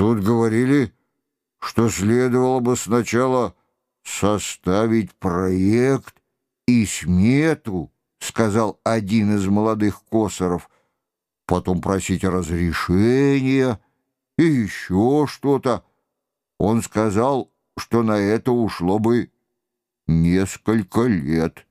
Тут говорили, что следовало бы сначала составить проект и смету, сказал один из молодых косоров, потом просить разрешения и еще что-то. Он сказал, что на это ушло бы несколько лет.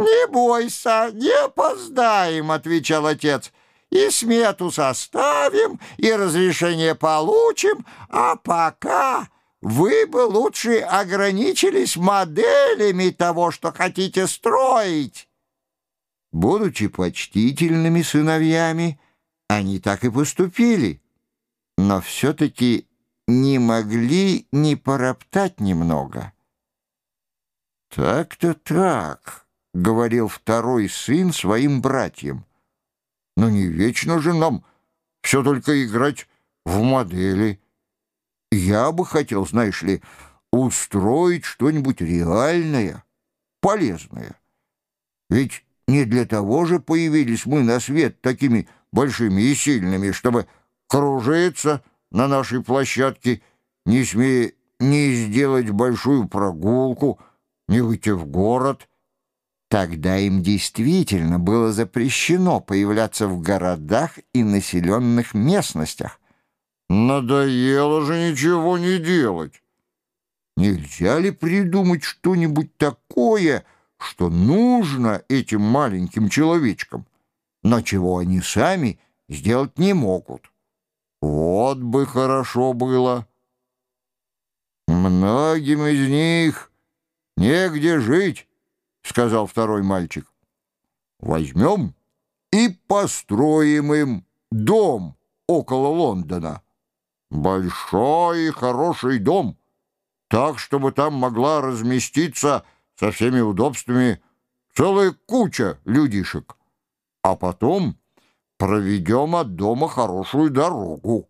«Не бойся, не опоздаем», — отвечал отец. «И смету составим, и разрешение получим, а пока вы бы лучше ограничились моделями того, что хотите строить». Будучи почтительными сыновьями, они так и поступили, но все-таки не могли не пороптать немного. «Так-то так», — говорил второй сын своим братьям. «Но не вечно же нам все только играть в модели. Я бы хотел, знаешь ли, устроить что-нибудь реальное, полезное. Ведь не для того же появились мы на свет такими большими и сильными, чтобы кружиться на нашей площадке, не смея не сделать большую прогулку, не выйти в город. Тогда им действительно было запрещено появляться в городах и населенных местностях. Надоело же ничего не делать. Нельзя ли придумать что-нибудь такое, что нужно этим маленьким человечкам, но чего они сами сделать не могут? Вот бы хорошо было. Многим из них негде жить, сказал второй мальчик. Возьмем и построим им дом около Лондона. Большой и хороший дом, так, чтобы там могла разместиться со всеми удобствами целая куча людишек. А потом проведем от дома хорошую дорогу,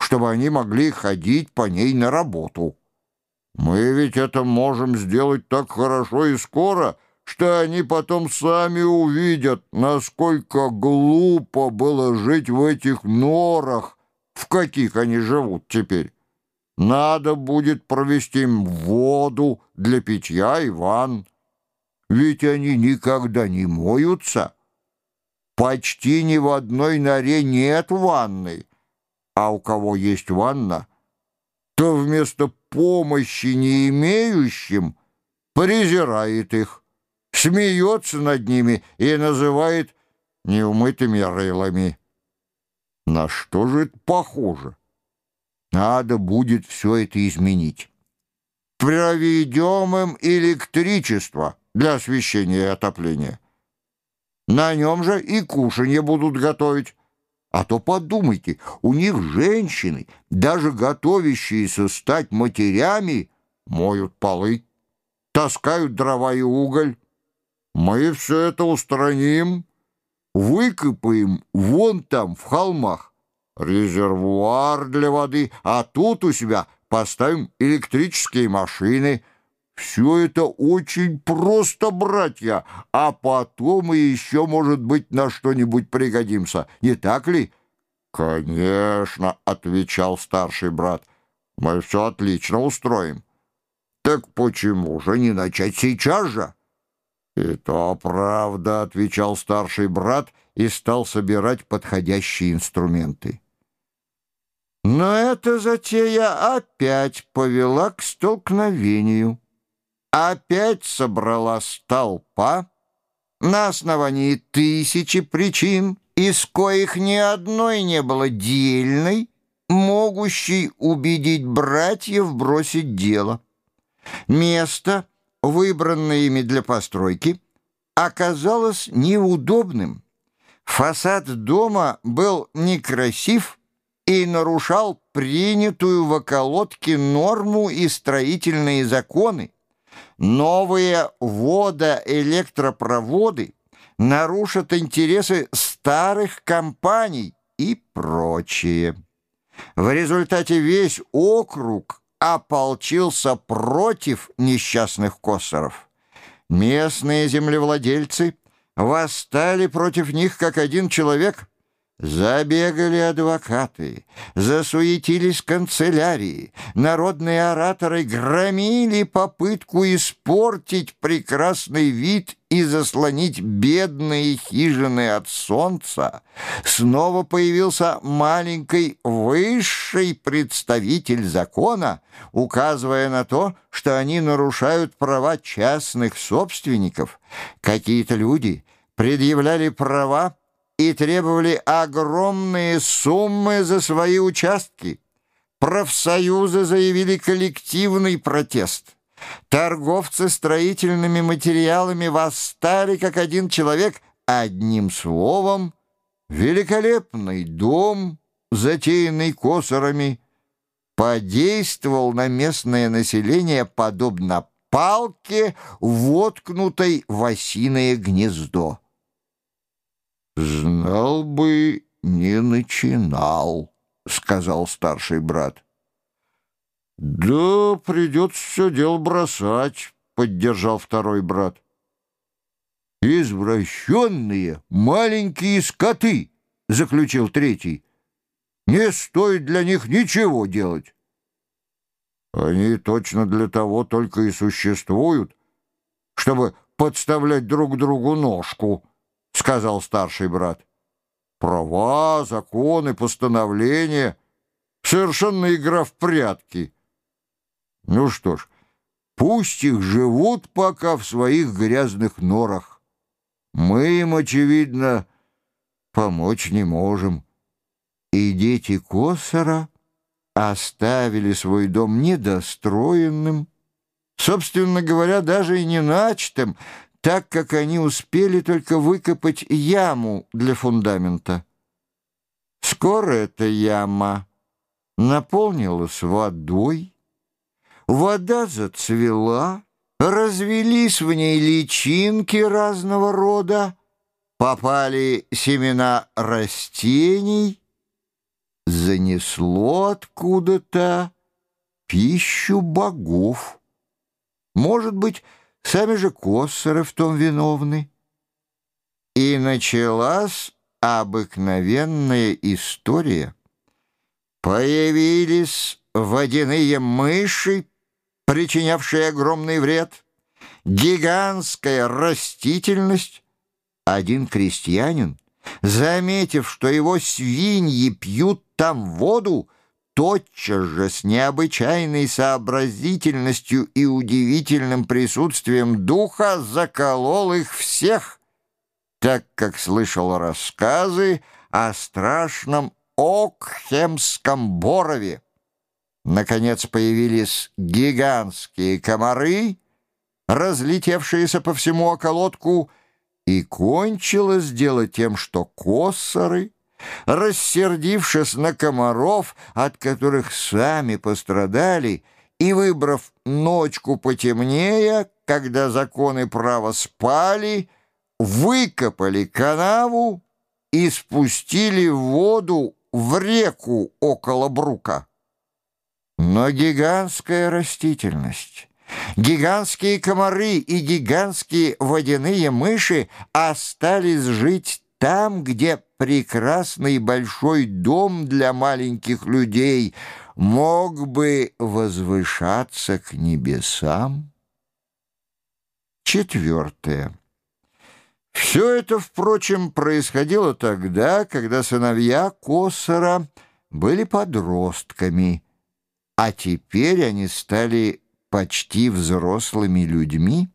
чтобы они могли ходить по ней на работу. Мы ведь это можем сделать так хорошо и скоро, что они потом сами увидят, насколько глупо было жить в этих норах, в каких они живут теперь. Надо будет провести им воду для питья и ванн. Ведь они никогда не моются. Почти ни в одной норе нет ванны, а у кого есть ванна, то вместо помощи не имеющим презирает их, смеется над ними и называет неумытыми рылами. На что же это похоже? Надо будет все это изменить. Проведем им электричество для освещения и отопления. На нем же и кушанье будут готовить. А то подумайте, у них женщины, даже готовящиеся стать матерями, моют полы, таскают дрова и уголь. Мы все это устраним, выкопаем вон там, в холмах, резервуар для воды, а тут у себя поставим электрические машины — все это очень просто, братья, а потом мы еще, может быть, на что-нибудь пригодимся, не так ли? Конечно, отвечал старший брат. Мы все отлично устроим. Так почему же не начать сейчас же? И то правда, отвечал старший брат и стал собирать подходящие инструменты. Но эта затея опять повела к столкновению опять собралась толпа на основании тысячи причин, из коих ни одной не было дельной, могущей убедить братьев бросить дело. Место, выбранное ими для постройки, оказалось неудобным. Фасад дома был некрасив и нарушал принятую в околотке норму и строительные законы новые водоэлектропроводы нарушат интересы старых компаний и прочее. В результате весь округ ополчился против несчастных косоров. Местные землевладельцы восстали против них как один человек, Забегали адвокаты, засуетились канцелярии, народные ораторы громили попытку испортить прекрасный вид и заслонить бедные хижины от солнца. Снова появился маленький высший представитель закона, указывая на то, что они нарушают права частных собственников. Какие-то люди предъявляли права и требовали огромные суммы за свои участки. Профсоюзы заявили коллективный протест. Торговцы строительными материалами восстали как один человек. Одним словом, великолепный дом, затеянный косорами, подействовал на местное население подобно палке, воткнутой в осиное гнездо. «Знал бы, не начинал», — сказал старший брат. «Да, придется все дело бросать», — поддержал второй брат. «Извращенные маленькие скоты», — заключил третий. «Не стоит для них ничего делать». «Они точно для того только и существуют, чтобы подставлять друг другу ножку», — сказал старший брат. «Права, законы, постановления — совершенно игра в прятки. Ну что ж, пусть их живут пока в своих грязных норах. Мы им, очевидно, помочь не можем». И дети Косора оставили свой дом недостроенным, собственно говоря, даже и не начатым, так как они успели только выкопать яму для фундамента. Скоро эта яма наполнилась водой, вода зацвела, развелись в ней личинки разного рода, попали семена растений, занесло откуда-то пищу богов. Может быть, Сами же Коссоры в том виновны. И началась обыкновенная история. Появились водяные мыши, причинявшие огромный вред, гигантская растительность. Один крестьянин, заметив, что его свиньи пьют там воду, тотчас же с необычайной сообразительностью и удивительным присутствием духа заколол их всех, так как слышал рассказы о страшном Окхемском Борове. Наконец появились гигантские комары, разлетевшиеся по всему околотку, и кончилось дело тем, что косоры — рассердившись на комаров, от которых сами пострадали, и выбрав ночку потемнее, когда законы права спали, выкопали канаву и спустили воду в реку около Брука. Но гигантская растительность, гигантские комары и гигантские водяные мыши остались жить там, где прекрасный большой дом для маленьких людей мог бы возвышаться к небесам. Четвертое. Все это, впрочем, происходило тогда, когда сыновья Косора были подростками, а теперь они стали почти взрослыми людьми.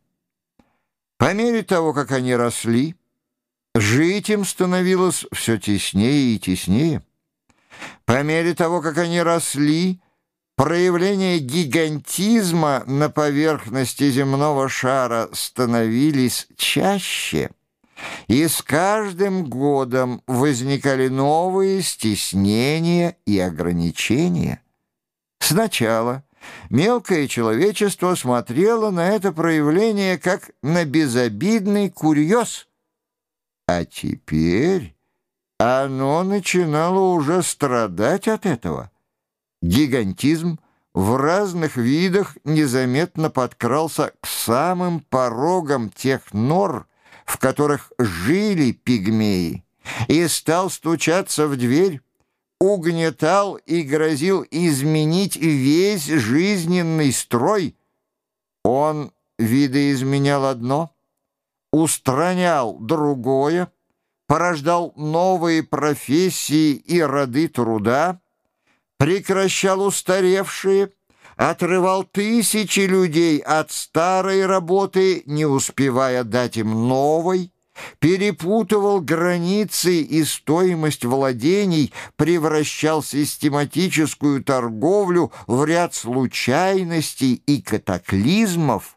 По мере того, как они росли, Жить им становилось все теснее и теснее. По мере того, как они росли, проявления гигантизма на поверхности земного шара становились чаще, и с каждым годом возникали новые стеснения и ограничения. Сначала мелкое человечество смотрело на это проявление как на безобидный курьез – а теперь оно начинало уже страдать от этого. Гигантизм в разных видах незаметно подкрался к самым порогам тех нор, в которых жили пигмеи, и стал стучаться в дверь, угнетал и грозил изменить весь жизненный строй, он видоизменял одно, устранял другое, порождал новые профессии и роды труда, прекращал устаревшие, отрывал тысячи людей от старой работы, не успевая дать им новой, перепутывал границы и стоимость владений, превращал систематическую торговлю в ряд случайностей и катаклизмов,